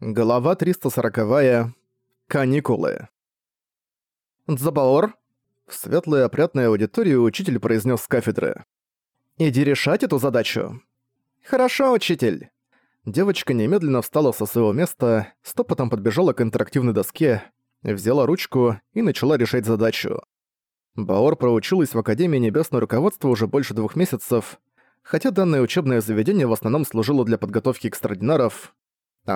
Глава 340. Каникулы. «Дзабаор!» В светлой опрятной аудитории учитель произнес с кафедры. «Иди решать эту задачу». «Хорошо, учитель!» Девочка немедленно встала со своего места, стопотом подбежала к интерактивной доске, взяла ручку и начала решать задачу. Баор проучилась в Академии Небесного Руководства уже больше двух месяцев, хотя данное учебное заведение в основном служило для подготовки экстраординаров,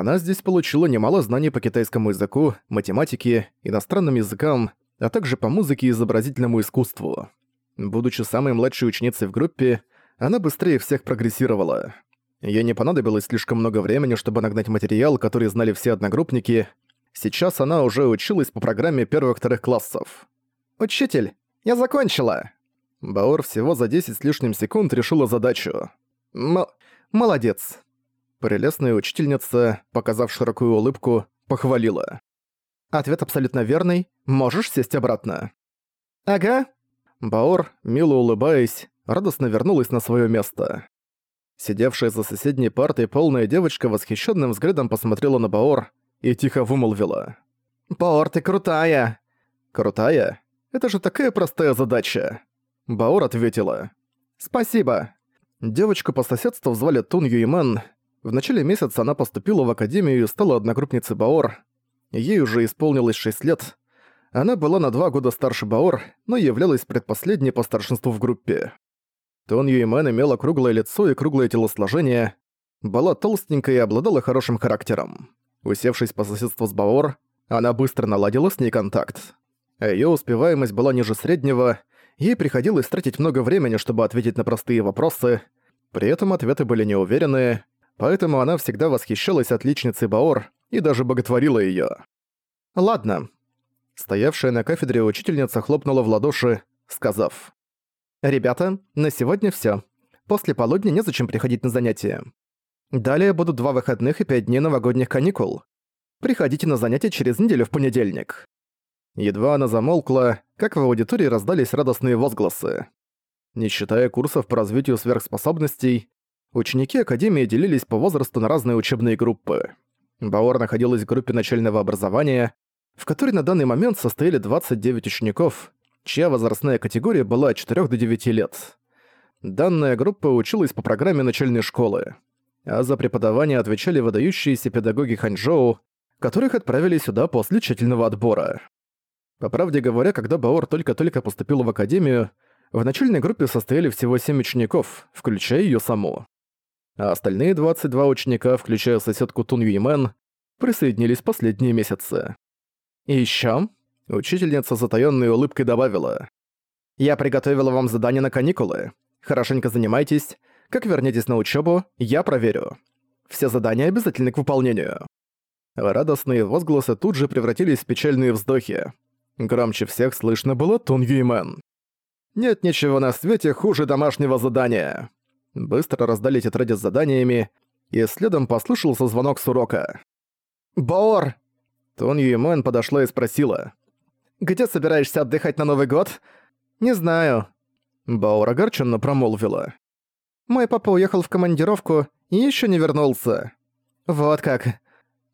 она здесь получила немало знаний по китайскому языку, математике, иностранным языкам, а также по музыке и изобразительному искусству. Будучи самой младшей ученицей в группе, она быстрее всех прогрессировала. Ей не понадобилось слишком много времени, чтобы нагнать материал, который знали все одногруппники. Сейчас она уже училась по программе первых-вторых классов. «Учитель, я закончила!» Баор всего за 10 с лишним секунд решила задачу. М «Молодец!» Прелестная учительница, показав широкую улыбку, похвалила. «Ответ абсолютно верный. Можешь сесть обратно». «Ага». Баор, мило улыбаясь, радостно вернулась на свое место. Сидевшая за соседней партой полная девочка восхищенным взглядом посмотрела на Баор и тихо вымолвила. «Баор, ты крутая!» «Крутая? Это же такая простая задача!» Баор ответила. «Спасибо!» Девочку по соседству звали Тун Юйман, в начале месяца она поступила в академию и стала одногруппницей Баор. Ей уже исполнилось 6 лет. Она была на два года старше Баор, но являлась предпоследней по старшинству в группе. Тон Юймен имела круглое лицо и круглое телосложение, была толстенькая и обладала хорошим характером. Усевшись по соседству с Баор, она быстро наладила с ней контакт. Её успеваемость была ниже среднего, ей приходилось тратить много времени, чтобы ответить на простые вопросы, при этом ответы были неуверенные, поэтому она всегда восхищалась отличницей Баор и даже боготворила её. «Ладно». Стоявшая на кафедре учительница хлопнула в ладоши, сказав. «Ребята, на сегодня всё. После полудня незачем приходить на занятия. Далее будут два выходных и пять дней новогодних каникул. Приходите на занятия через неделю в понедельник». Едва она замолкла, как в аудитории раздались радостные возгласы. Не считая курсов по развитию сверхспособностей, Ученики Академии делились по возрасту на разные учебные группы. Баор находилась в группе начального образования, в которой на данный момент состояли 29 учеников, чья возрастная категория была от 4 до 9 лет. Данная группа училась по программе начальной школы, а за преподавание отвечали выдающиеся педагоги Ханчжоу, которых отправили сюда после тщательного отбора. По правде говоря, когда Баор только-только поступила в академию, в начальной группе состояли всего 7 учеников, включая её саму а остальные 22 ученика, включая соседку Тун Юймен, присоединились последние месяцы. И ещё, учительница затаённой улыбкой добавила, «Я приготовила вам задание на каникулы. Хорошенько занимайтесь. Как вернетесь на учебу, я проверю. Все задания обязательны к выполнению». Радостные возгласы тут же превратились в печальные вздохи. Громче всех слышно было Тун Юймен. «Нет ничего на свете хуже домашнего задания». Быстро раздали тетради с заданиями, и следом послышался звонок с урока. «Баор!» Тон Юймен подошла и спросила. «Где собираешься отдыхать на Новый год?» «Не знаю». Баор огорченно промолвила. «Мой папа уехал в командировку и еще не вернулся». «Вот как».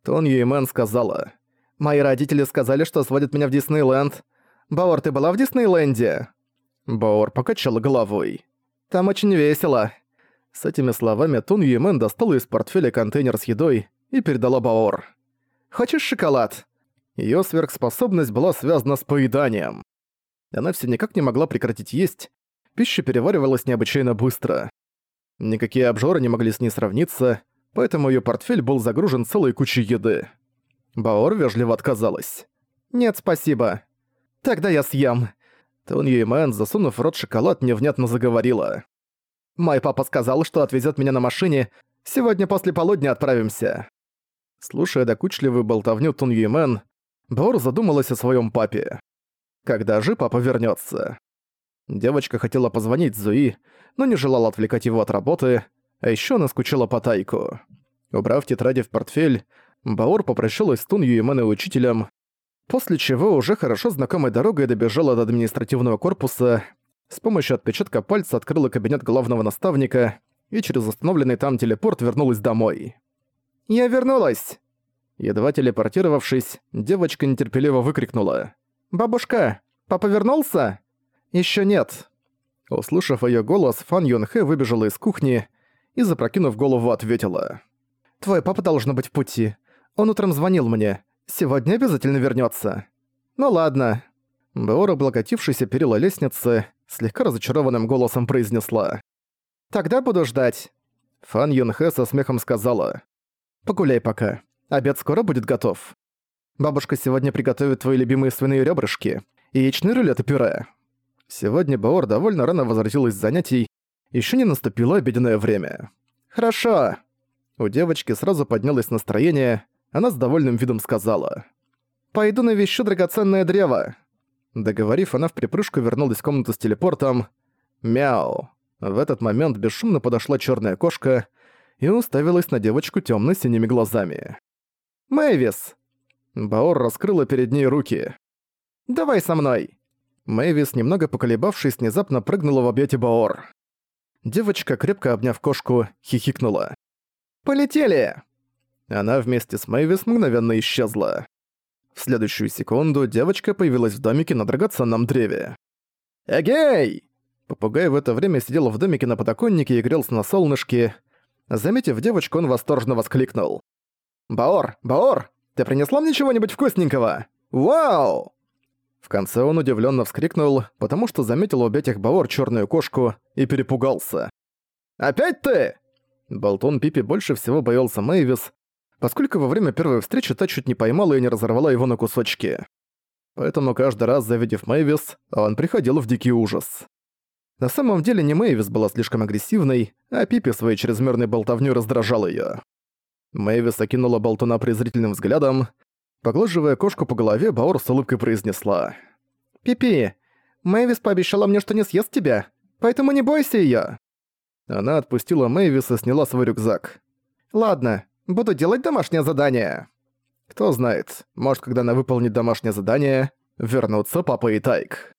Тон Юймен сказала. «Мои родители сказали, что сводят меня в Диснейленд. Баор, ты была в Диснейленде?» Баор покачала головой. «Там очень весело». С этими словами Тун Юймен достала из портфеля контейнер с едой и передала Баор. «Хочешь шоколад?» Её сверхспособность была связана с поеданием. Она все никак не могла прекратить есть, пища переваривалась необычайно быстро. Никакие обжоры не могли с ней сравниться, поэтому её портфель был загружен целой кучей еды. Баор вежливо отказалась. «Нет, спасибо. Тогда я съем». Тун Юймен, засунув в рот шоколад, невнятно заговорила. Мой папа сказал, что отвезет меня на машине. Сегодня после полудня отправимся». Слушая докучливую болтовню Тун Юймен, Баор задумалась о своем папе. Когда же папа вернется? Девочка хотела позвонить Зуи, но не желала отвлекать его от работы, а еще она скучала по тайку. Убрав тетради в портфель, Баор попрощалась с Тун Юймен и учителем, после чего уже хорошо знакомой дорогой добежала до административного корпуса с помощью отпечатка пальца открыла кабинет главного наставника и через установленный там телепорт вернулась домой. «Я вернулась!» Едва телепортировавшись, девочка нетерпеливо выкрикнула. «Бабушка, папа вернулся?» «Ещё нет». Услышав её голос, Фан Юн Хэ выбежала из кухни и, запрокинув голову, ответила. «Твой папа должен быть в пути. Он утром звонил мне. Сегодня обязательно вернётся». «Ну ладно». Беор, облокотившийся перила лестницы, слегка разочарованным голосом произнесла. «Тогда буду ждать». Фан Юн Хэ со смехом сказала. «Погуляй пока. Обед скоро будет готов. Бабушка сегодня приготовит твои любимые свиные ребрышки яичный рулет и пюре». Сегодня Баор довольно рано возвратилась с занятий, еще не наступило обеденное время. «Хорошо». У девочки сразу поднялось настроение, она с довольным видом сказала. «Пойду навещу драгоценное древо». Договорив, она в припрыжку вернулась в комнату с телепортом. «Мяу». В этот момент бесшумно подошла черная кошка и уставилась на девочку темно синими глазами. «Мэйвис!» Баор раскрыла перед ней руки. «Давай со мной!» Мэйвис, немного поколебавшись, внезапно прыгнула в объятия Баор. Девочка, крепко обняв кошку, хихикнула. «Полетели!» Она вместе с Мэйвис мгновенно исчезла. В следующую секунду девочка появилась в домике на драгоценном древе. «Эгей!» Попугай в это время сидел в домике на подоконнике и грелся на солнышке. Заметив девочку, он восторженно воскликнул. «Баор! Баор! Ты принесла мне чего-нибудь вкусненького? Вау!» В конце он удивленно вскрикнул, потому что заметил у обетих Баор черную кошку и перепугался. «Опять ты?» Болтон Пипи больше всего боялся Мэйвис, поскольку во время первой встречи та чуть не поймала и не разорвала его на кусочки. Поэтому каждый раз, завидев Мэйвис, он приходил в дикий ужас. На самом деле не Мэйвис была слишком агрессивной, а Пипи своей чрезмерной болтовнёй раздражал её. Мэйвис окинула болтуна презрительным взглядом. Поглаживая кошку по голове, Баор с улыбкой произнесла. «Пипи, Мэйвис пообещала мне, что не съест тебя, поэтому не бойся её». Она отпустила Мэйвис и сняла свой рюкзак. «Ладно, буду делать домашнее задание». Кто знает, может, когда она выполнит домашнее задание, вернутся папа и Тайк.